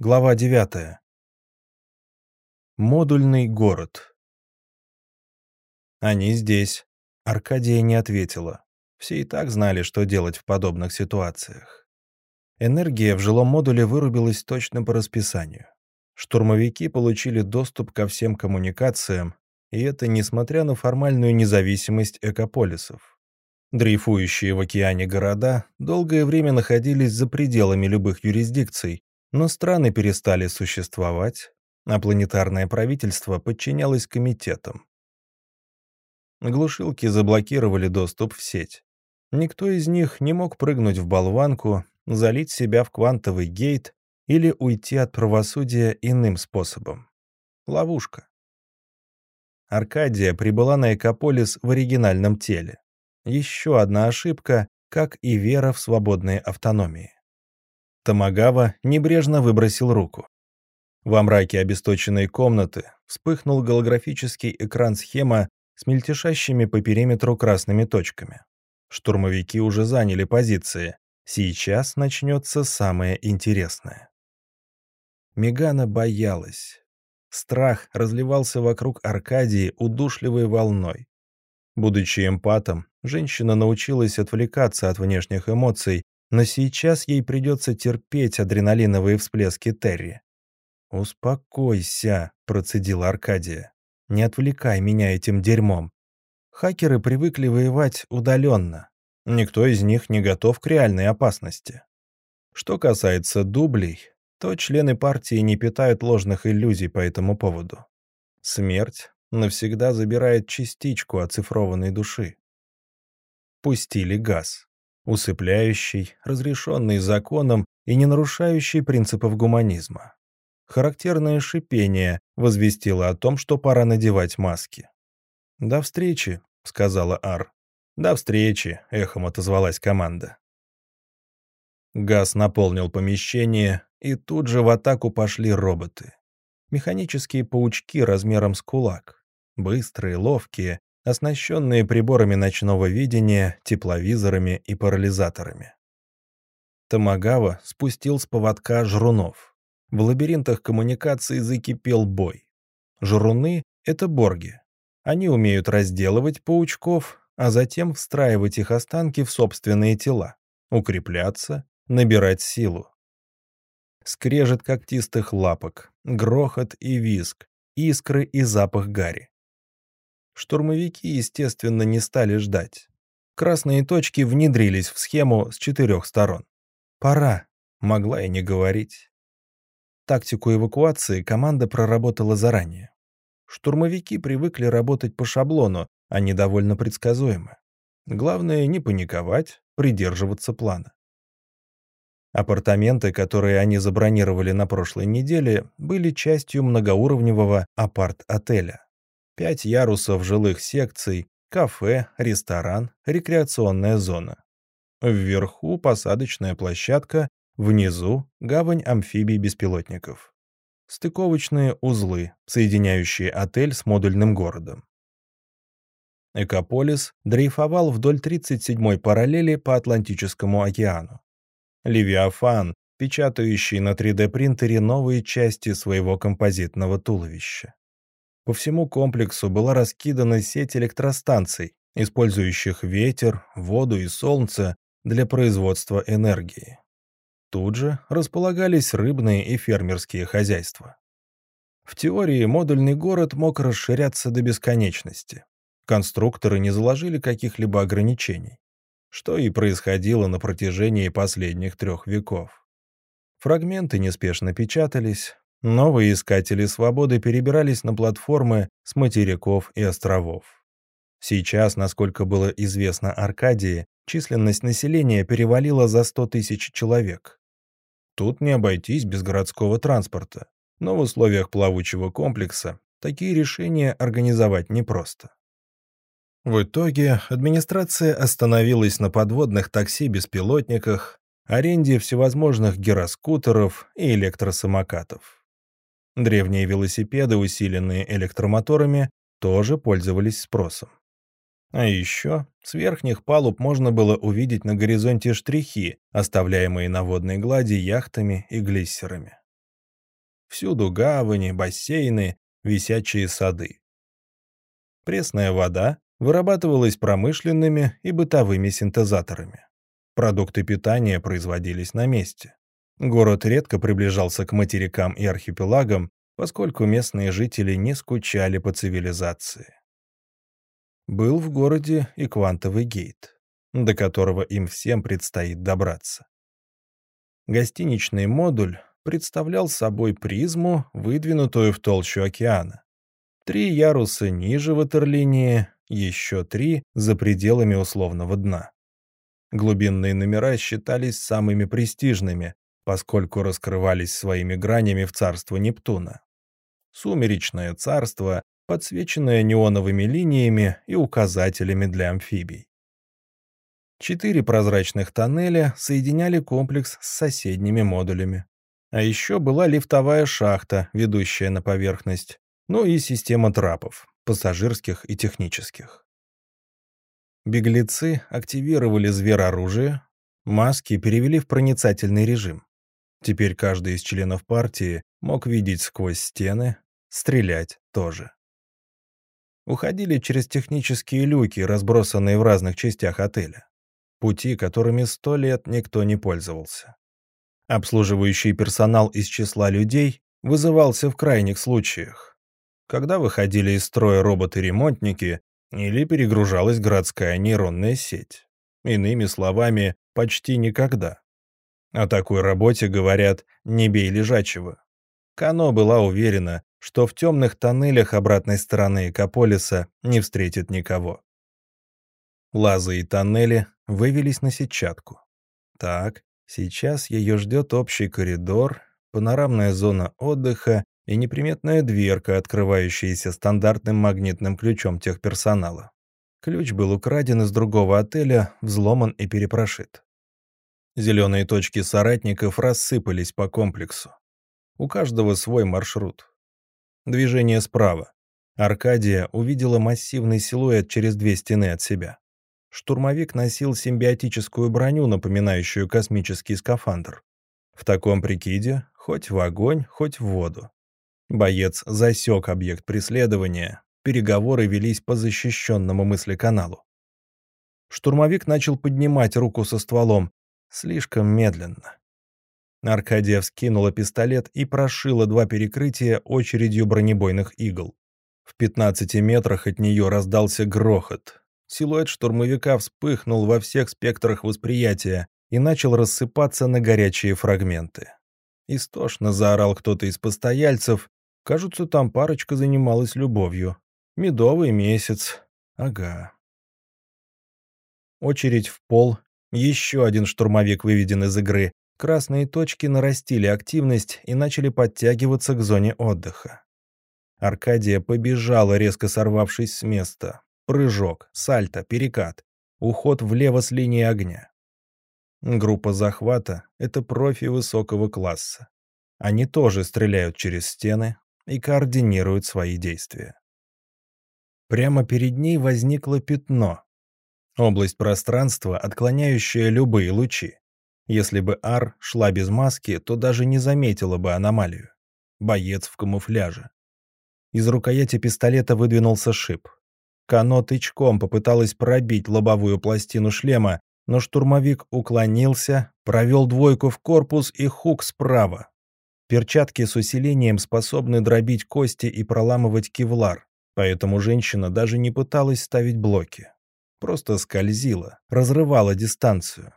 Глава 9. Модульный город. Они здесь. Аркадия не ответила. Все и так знали, что делать в подобных ситуациях. Энергия в жилом модуле вырубилась точно по расписанию. Штурмовики получили доступ ко всем коммуникациям, и это несмотря на формальную независимость экополисов. Дрейфующие в океане города долгое время находились за пределами любых юрисдикций, но страны перестали существовать, а планетарное правительство подчинялось комитетам. Глушилки заблокировали доступ в сеть. Никто из них не мог прыгнуть в болванку, залить себя в квантовый гейт или уйти от правосудия иным способом. Ловушка. Аркадия прибыла на Экополис в оригинальном теле. Еще одна ошибка, как и вера в свободные автономии. Тамагава небрежно выбросил руку. Во мраке обесточенной комнаты вспыхнул голографический экран-схема с мельтешащими по периметру красными точками. Штурмовики уже заняли позиции. Сейчас начнется самое интересное. Мегана боялась. Страх разливался вокруг Аркадии удушливой волной. Будучи эмпатом, женщина научилась отвлекаться от внешних эмоций но сейчас ей придется терпеть адреналиновые всплески Терри. «Успокойся», — процедила Аркадия. «Не отвлекай меня этим дерьмом. Хакеры привыкли воевать удаленно. Никто из них не готов к реальной опасности. Что касается дублей, то члены партии не питают ложных иллюзий по этому поводу. Смерть навсегда забирает частичку оцифрованной души. Пустили газ усыпляющий, разрешенный законом и не нарушающий принципов гуманизма. Характерное шипение возвестило о том, что пора надевать маски. «До встречи», — сказала Ар. «До встречи», — эхом отозвалась команда. Газ наполнил помещение, и тут же в атаку пошли роботы. Механические паучки размером с кулак. Быстрые, ловкие, оснащенные приборами ночного видения, тепловизорами и парализаторами. Тамагава спустил с поводка жрунов. В лабиринтах коммуникации закипел бой. Жруны — это борги. Они умеют разделывать паучков, а затем встраивать их останки в собственные тела, укрепляться, набирать силу. Скрежет когтистых лапок, грохот и визг, искры и запах гари. Штурмовики, естественно, не стали ждать. Красные точки внедрились в схему с четырех сторон. «Пора», — могла и не говорить. Тактику эвакуации команда проработала заранее. Штурмовики привыкли работать по шаблону, они довольно предсказуемы. Главное не паниковать, придерживаться плана. Апартаменты, которые они забронировали на прошлой неделе, были частью многоуровневого апарт-отеля. Пять ярусов жилых секций, кафе, ресторан, рекреационная зона. Вверху посадочная площадка, внизу гавань амфибий-беспилотников. Стыковочные узлы, соединяющие отель с модульным городом. Экополис дрейфовал вдоль 37-й параллели по Атлантическому океану. Левиафан, печатающий на 3D-принтере новые части своего композитного туловища. По всему комплексу была раскидана сеть электростанций, использующих ветер, воду и солнце для производства энергии. Тут же располагались рыбные и фермерские хозяйства. В теории модульный город мог расширяться до бесконечности. Конструкторы не заложили каких-либо ограничений, что и происходило на протяжении последних трех веков. Фрагменты неспешно печатались, Новые искатели свободы перебирались на платформы с материков и островов. Сейчас, насколько было известно Аркадии, численность населения перевалила за 100 тысяч человек. Тут не обойтись без городского транспорта, но в условиях плавучего комплекса такие решения организовать непросто. В итоге администрация остановилась на подводных такси-беспилотниках, аренде всевозможных гироскутеров и электросамокатов. Древние велосипеды, усиленные электромоторами, тоже пользовались спросом. А еще с верхних палуб можно было увидеть на горизонте штрихи, оставляемые на водной глади яхтами и глиссерами. Всюду гавани, бассейны, висячие сады. Пресная вода вырабатывалась промышленными и бытовыми синтезаторами. Продукты питания производились на месте. Город редко приближался к материкам и архипелагам, поскольку местные жители не скучали по цивилизации. Был в городе и квантовый гейт, до которого им всем предстоит добраться. Гостиничный модуль представлял собой призму, выдвинутую в толщу океана. Три яруса ниже ватерлинии, еще три за пределами условного дна. Глубинные номера считались самыми престижными, поскольку раскрывались своими гранями в царство Нептуна. Сумеречное царство, подсвеченное неоновыми линиями и указателями для амфибий. Четыре прозрачных тоннеля соединяли комплекс с соседними модулями. А еще была лифтовая шахта, ведущая на поверхность, ну и система трапов, пассажирских и технических. Беглецы активировали звероружие, маски перевели в проницательный режим. Теперь каждый из членов партии мог видеть сквозь стены, стрелять тоже. Уходили через технические люки, разбросанные в разных частях отеля. Пути, которыми сто лет никто не пользовался. Обслуживающий персонал из числа людей вызывался в крайних случаях. Когда выходили из строя роботы-ремонтники, или перегружалась городская нейронная сеть. Иными словами, почти никогда. О такой работе говорят «не бей лежачего». Кано была уверена, что в темных тоннелях обратной стороны Экополиса не встретит никого. Лазы и тоннели вывелись на сетчатку. Так, сейчас ее ждет общий коридор, панорамная зона отдыха и неприметная дверка, открывающаяся стандартным магнитным ключом техперсонала. Ключ был украден из другого отеля, взломан и перепрошит. Зеленые точки соратников рассыпались по комплексу. У каждого свой маршрут. Движение справа. Аркадия увидела массивный силуэт через две стены от себя. Штурмовик носил симбиотическую броню, напоминающую космический скафандр. В таком прикиде хоть в огонь, хоть в воду. Боец засек объект преследования, переговоры велись по защищенному мыслеканалу. Штурмовик начал поднимать руку со стволом, слишком медленно. Аркадия вскинула пистолет и прошила два перекрытия очередью бронебойных игл. В 15 метрах от нее раздался грохот. Силуэт штурмовика вспыхнул во всех спектрах восприятия и начал рассыпаться на горячие фрагменты. Истошно заорал кто-то из постояльцев, Кажется, там парочка занималась любовью. Медовый месяц. Ага. Очередь в пол. Еще один штурмовик выведен из игры. Красные точки нарастили активность и начали подтягиваться к зоне отдыха. Аркадия побежала, резко сорвавшись с места. Прыжок, сальто, перекат. Уход влево с линии огня. Группа захвата — это профи высокого класса. Они тоже стреляют через стены, и координирует свои действия. Прямо перед ней возникло пятно. Область пространства, отклоняющая любые лучи. Если бы Ар шла без маски, то даже не заметила бы аномалию. Боец в камуфляже. Из рукояти пистолета выдвинулся шип. Кано тычком попыталась пробить лобовую пластину шлема, но штурмовик уклонился, провел двойку в корпус и хук справа, Перчатки с усилением способны дробить кости и проламывать кевлар, поэтому женщина даже не пыталась ставить блоки. Просто скользила, разрывала дистанцию.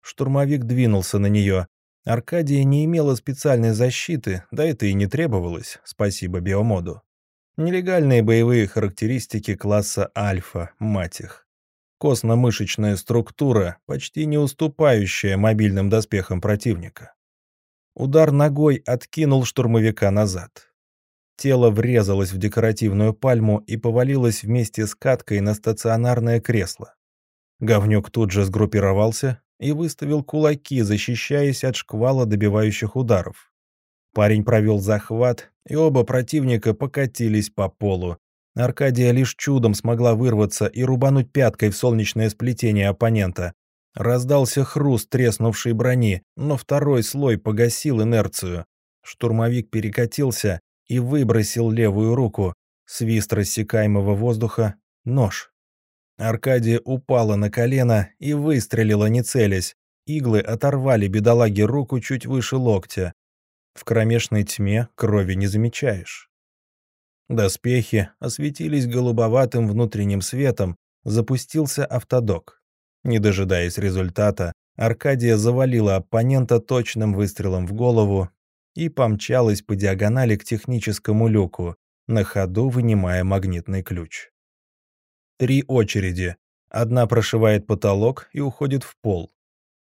Штурмовик двинулся на нее. Аркадия не имела специальной защиты, да это и не требовалось, спасибо биомоду. Нелегальные боевые характеристики класса альфа, мать их. Костно-мышечная структура, почти не уступающая мобильным доспехам противника. Удар ногой откинул штурмовика назад. Тело врезалось в декоративную пальму и повалилось вместе с каткой на стационарное кресло. Говнюк тут же сгруппировался и выставил кулаки, защищаясь от шквала добивающих ударов. Парень провел захват, и оба противника покатились по полу. Аркадия лишь чудом смогла вырваться и рубануть пяткой в солнечное сплетение оппонента, Раздался хруст треснувшей брони, но второй слой погасил инерцию. Штурмовик перекатился и выбросил левую руку. Свист рассекаемого воздуха — нож. Аркадия упала на колено и выстрелила, не целясь. Иглы оторвали бедолаге руку чуть выше локтя. В кромешной тьме крови не замечаешь. Доспехи осветились голубоватым внутренним светом, запустился автодок. Не дожидаясь результата, Аркадия завалила оппонента точным выстрелом в голову и помчалась по диагонали к техническому люку, на ходу вынимая магнитный ключ. Три очереди. Одна прошивает потолок и уходит в пол.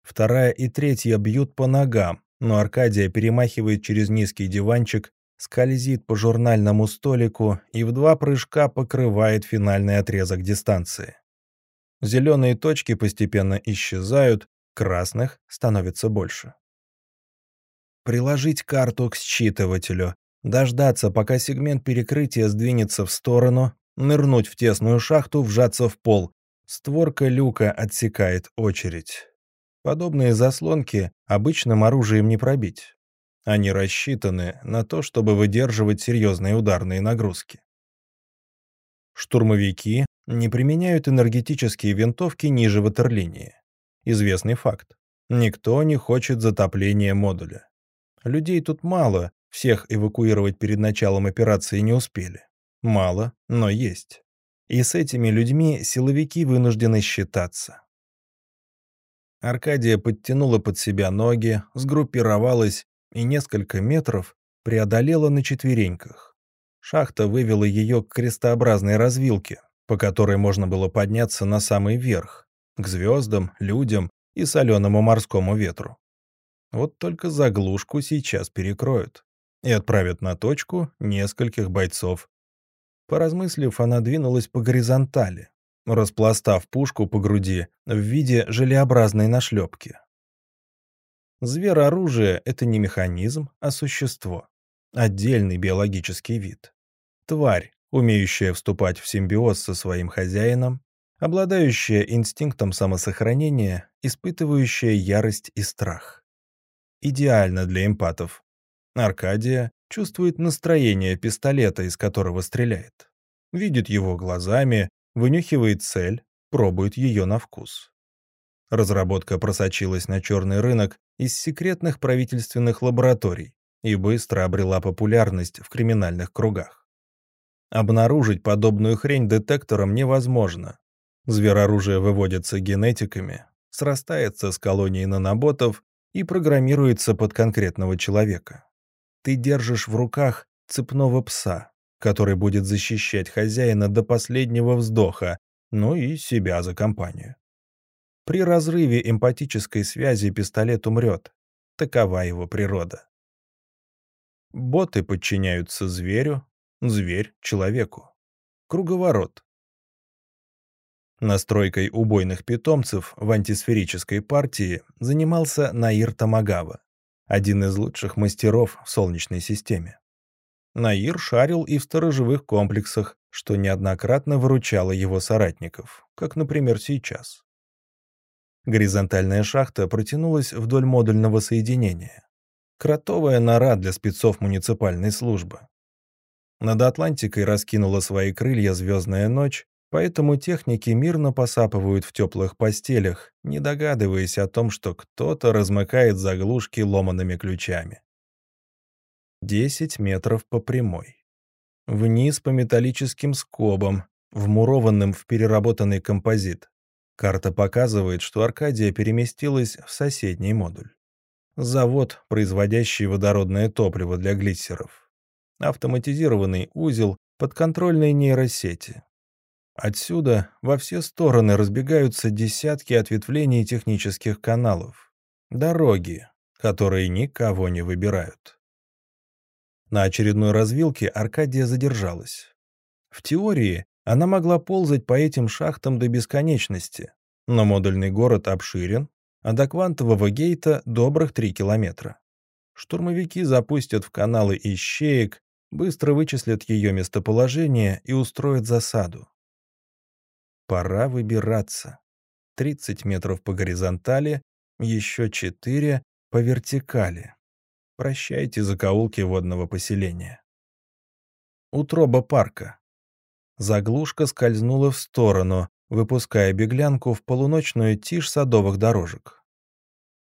Вторая и третья бьют по ногам, но Аркадия перемахивает через низкий диванчик, скользит по журнальному столику и в два прыжка покрывает финальный отрезок дистанции. Зеленые точки постепенно исчезают, красных становится больше. Приложить карту к считывателю, дождаться, пока сегмент перекрытия сдвинется в сторону, нырнуть в тесную шахту, вжаться в пол. Створка люка отсекает очередь. Подобные заслонки обычным оружием не пробить. Они рассчитаны на то, чтобы выдерживать серьезные ударные нагрузки. Штурмовики не применяют энергетические винтовки ниже ватерлинии. Известный факт. Никто не хочет затопления модуля. Людей тут мало, всех эвакуировать перед началом операции не успели. Мало, но есть. И с этими людьми силовики вынуждены считаться. Аркадия подтянула под себя ноги, сгруппировалась и несколько метров преодолела на четвереньках. Шахта вывела ее к крестообразной развилке, по которой можно было подняться на самый верх, к звездам, людям и соленому морскому ветру. Вот только заглушку сейчас перекроют и отправят на точку нескольких бойцов. Поразмыслив, она двинулась по горизонтали, распластав пушку по груди в виде желеобразной нашлепки. Звероружие — это не механизм, а существо. Отдельный биологический вид. Тварь, умеющая вступать в симбиоз со своим хозяином, обладающая инстинктом самосохранения, испытывающая ярость и страх. Идеально для эмпатов. Аркадия чувствует настроение пистолета, из которого стреляет. Видит его глазами, вынюхивает цель, пробует ее на вкус. Разработка просочилась на черный рынок из секретных правительственных лабораторий и быстро обрела популярность в криминальных кругах. Обнаружить подобную хрень детектором невозможно. Звероружие выводится генетиками, срастается с колонией наноботов и программируется под конкретного человека. Ты держишь в руках цепного пса, который будет защищать хозяина до последнего вздоха, ну и себя за компанию. При разрыве эмпатической связи пистолет умрет. Такова его природа. Боты подчиняются зверю, зверь — человеку. Круговорот. Настройкой убойных питомцев в антисферической партии занимался Наир Тамагава, один из лучших мастеров в Солнечной системе. Наир шарил и в сторожевых комплексах, что неоднократно выручало его соратников, как, например, сейчас. Горизонтальная шахта протянулась вдоль модульного соединения. Кротовая нора для спецов муниципальной службы. Над Атлантикой раскинула свои крылья звездная ночь, поэтому техники мирно посапывают в теплых постелях, не догадываясь о том, что кто-то размыкает заглушки ломанными ключами. Десять метров по прямой. Вниз по металлическим скобам, вмурованным в переработанный композит. Карта показывает, что Аркадия переместилась в соседний модуль. Завод, производящий водородное топливо для глиссеров. Автоматизированный узел подконтрольной нейросети. Отсюда во все стороны разбегаются десятки ответвлений технических каналов. Дороги, которые никого не выбирают. На очередной развилке Аркадия задержалась. В теории она могла ползать по этим шахтам до бесконечности, но модульный город обширен, а до квантового гейта добрых 3 километра. Штурмовики запустят в каналы ищеек, быстро вычислят ее местоположение и устроят засаду. Пора выбираться. 30 метров по горизонтали, еще 4 по вертикали. Прощайте закоулки водного поселения. Утроба парка. Заглушка скользнула в сторону, выпуская беглянку в полуночную тишь садовых дорожек.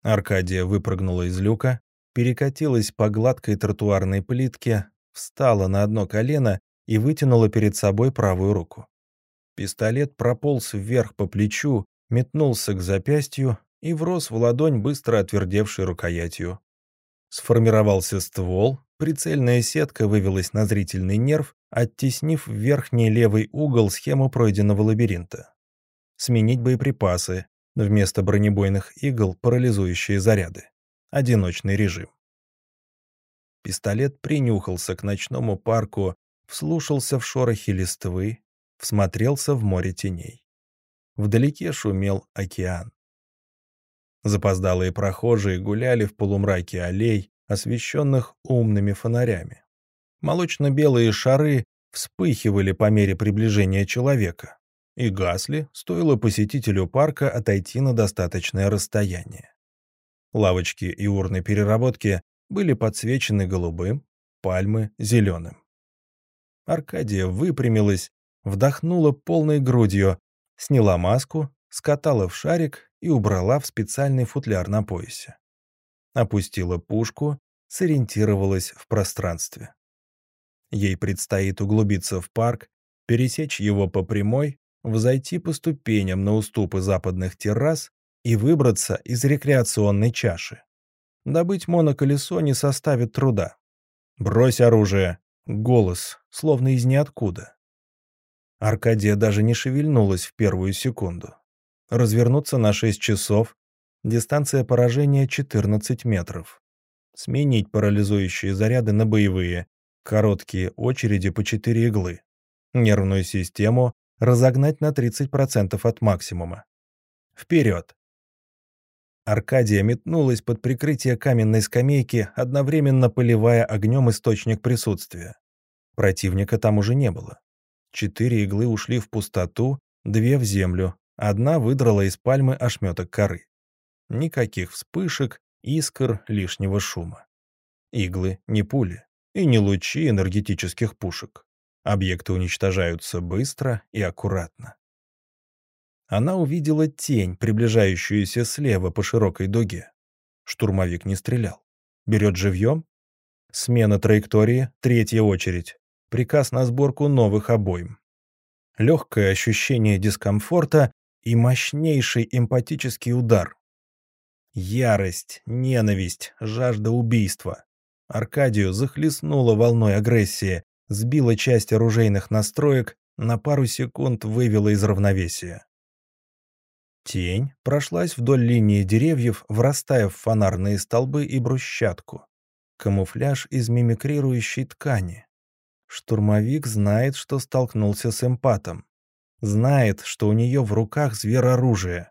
Аркадия выпрыгнула из люка, перекатилась по гладкой тротуарной плитке, встала на одно колено и вытянула перед собой правую руку. Пистолет прополз вверх по плечу, метнулся к запястью и врос в ладонь быстро отвердевшей рукоятью. Сформировался ствол, прицельная сетка вывелась на зрительный нерв, оттеснив в верхний левый угол схему пройденного лабиринта. Сменить боеприпасы, вместо бронебойных игл парализующие заряды. Одиночный режим. Пистолет принюхался к ночному парку, вслушался в шорохи листвы, всмотрелся в море теней. Вдалеке шумел океан. Запоздалые прохожие гуляли в полумраке аллей, освещенных умными фонарями. Молочно-белые шары вспыхивали по мере приближения человека и гасли, стоило посетителю парка отойти на достаточное расстояние. Лавочки и урны переработки были подсвечены голубым, пальмы — зеленым. Аркадия выпрямилась, вдохнула полной грудью, сняла маску, скатала в шарик и убрала в специальный футляр на поясе. Опустила пушку, сориентировалась в пространстве. Ей предстоит углубиться в парк, пересечь его по прямой, взойти по ступеням на уступы западных террас и выбраться из рекреационной чаши. Добыть моноколесо не составит труда. «Брось оружие!» — голос, словно из ниоткуда. Аркадия даже не шевельнулась в первую секунду. Развернуться на 6 часов, дистанция поражения 14 метров. Сменить парализующие заряды на боевые, короткие очереди по 4 иглы. Нервную систему разогнать на 30% от максимума. Вперед! Аркадия метнулась под прикрытие каменной скамейки, одновременно поливая огнем источник присутствия. Противника там уже не было. Четыре иглы ушли в пустоту, две в землю, одна выдрала из пальмы ошметок коры. Никаких вспышек, искр, лишнего шума. Иглы не пули и не лучи энергетических пушек. Объекты уничтожаются быстро и аккуратно. Она увидела тень, приближающуюся слева по широкой дуге. Штурмовик не стрелял. Берет живьем? Смена траектории, третья очередь приказ на сборку новых обоим. Легкое ощущение дискомфорта и мощнейший эмпатический удар. Ярость, ненависть, жажда убийства. Аркадию захлестнула волной агрессии, сбила часть оружейных настроек, на пару секунд вывела из равновесия. Тень прошлась вдоль линии деревьев, врастая в фонарные столбы и брусчатку. Камуфляж из мимикрирующей ткани. Штурмовик знает, что столкнулся с эмпатом. Знает, что у нее в руках звероружие.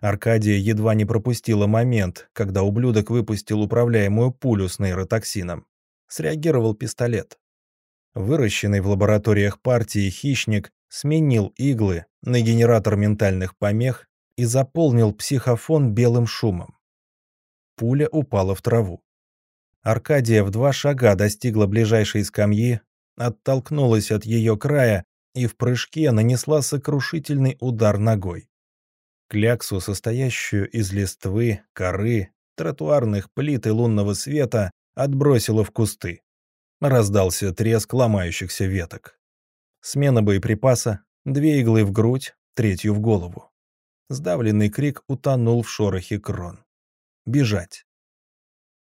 Аркадия едва не пропустила момент, когда ублюдок выпустил управляемую пулю с нейротоксином. Среагировал пистолет. Выращенный в лабораториях партии хищник сменил иглы на генератор ментальных помех и заполнил психофон белым шумом. Пуля упала в траву. Аркадия в два шага достигла ближайшей скамьи, оттолкнулась от ее края и в прыжке нанесла сокрушительный удар ногой. Кляксу, состоящую из листвы, коры, тротуарных плит и лунного света, отбросила в кусты. Раздался треск ломающихся веток. Смена боеприпаса, две иглы в грудь, третью в голову. Сдавленный крик утонул в шорохе крон. Бежать.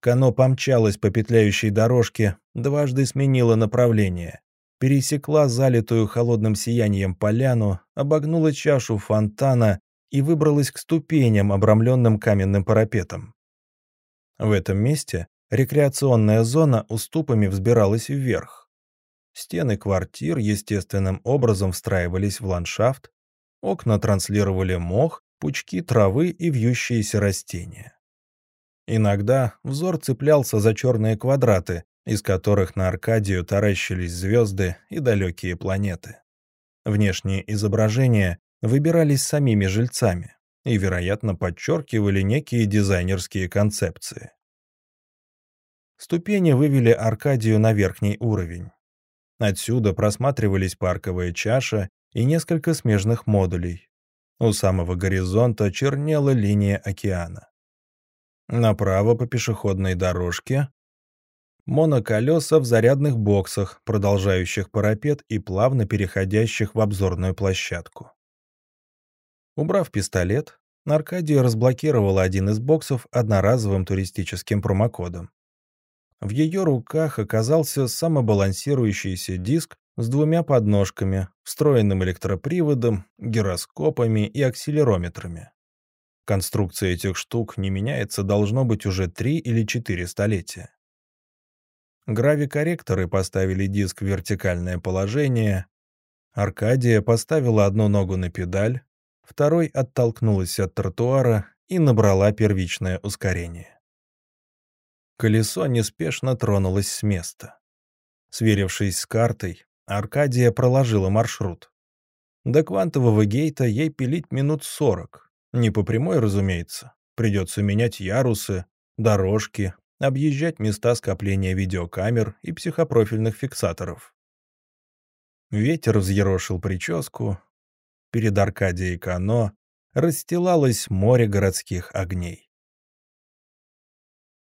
Кано помчалась по петляющей дорожке, дважды сменила направление. Пересекла залитую холодным сиянием поляну, обогнула чашу фонтана и выбралась к ступеням, обрамленным каменным парапетом. В этом месте рекреационная зона уступами взбиралась вверх. Стены квартир естественным образом встраивались в ландшафт, окна транслировали мох, пучки травы и вьющиеся растения. Иногда взор цеплялся за черные квадраты, из которых на Аркадию таращились звезды и далекие планеты. Внешние изображения выбирались самими жильцами и, вероятно, подчеркивали некие дизайнерские концепции. Ступени вывели Аркадию на верхний уровень. Отсюда просматривались парковая чаша и несколько смежных модулей. У самого горизонта чернела линия океана. Направо по пешеходной дорожке моноколеса в зарядных боксах, продолжающих парапет и плавно переходящих в обзорную площадку. Убрав пистолет, Аркадия разблокировала один из боксов одноразовым туристическим промокодом. В ее руках оказался самобалансирующийся диск с двумя подножками, встроенным электроприводом, гироскопами и акселерометрами. Конструкция этих штук не меняется должно быть уже три или четыре столетия. Гравикорректоры поставили диск в вертикальное положение. Аркадия поставила одну ногу на педаль, второй оттолкнулась от тротуара и набрала первичное ускорение. Колесо неспешно тронулось с места. Сверившись с картой, Аркадия проложила маршрут. До квантового гейта ей пилить минут сорок. Не по прямой, разумеется. Придется менять ярусы, дорожки, объезжать места скопления видеокамер и психопрофильных фиксаторов. Ветер взъерошил прическу. Перед Аркадией Кано расстилалось море городских огней.